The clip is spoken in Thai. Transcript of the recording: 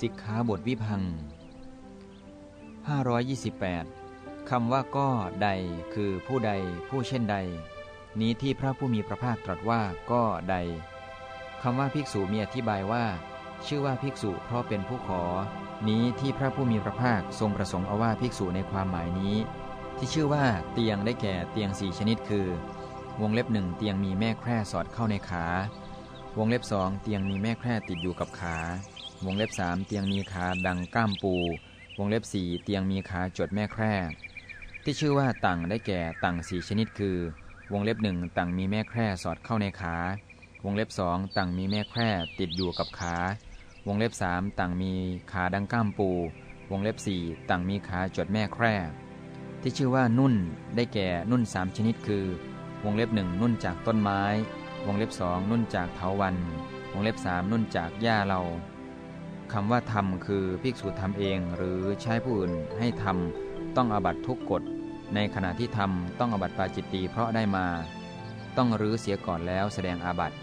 สิกขาบทวิพัง 528คำว่าก็ใดคือผู้ใดผู้เช่นใด นี้ที่พระผู้มีพระภาคตรัสว่าก็ใดคำว่าภิกษุมีอธิบายว่า ชื่อว่าภิกษุเพราะเป็นผู้ขอ นี้ที่พระผู้มีพระภาคทรงประสงค์เอาว่าภิกษุในความหมายนี้ ที่ชื่อว่าเตียงได้แก่เตียงสี่ชนิดคือ วงเล็บหนึ่งเตียงมีแม่แคร่สอดเข้าในขาวงเล็บสองเตียงมีแม่แคร่ติดอยู่กับขา วงเล็บสามเตียงมีขาดังก้ามปู วงเล็บสี่เตียงมีขาจดแม่แคร่ที่ชื่อว่าตังได้แก่ตังสี่ชนิดคือ วงเล็บหนึ่งตังมีแม่แคร่สอดเข้าในขา วงเล็บสองตังมีแม่แคร่ติดอยู่กับขา วงเล็บสามตังมีขาดังก้ามปู วงเล็บสี่ตังมีขาจดแม่แคร่ที่ชื่อว่านุ่นได้แก่นุ่นสามชนิดคือ วงเล็บหนึ่งนุ่นจากต้นไม้ วงเล็บสองนุ่นจากเถาวัน วงเล็บสามนุ่นจากหญ้าเรา คำว่าทำคือภิกษุทำเองหรือใช้ผู้อื่นให้ทำต้องอบัตทุกกฎ ในขณะที่ทำต้องอบัตปาจิตตีเพราะได้มา ต้องรื้อเสียก่อนแล้วแสดงอาบัติ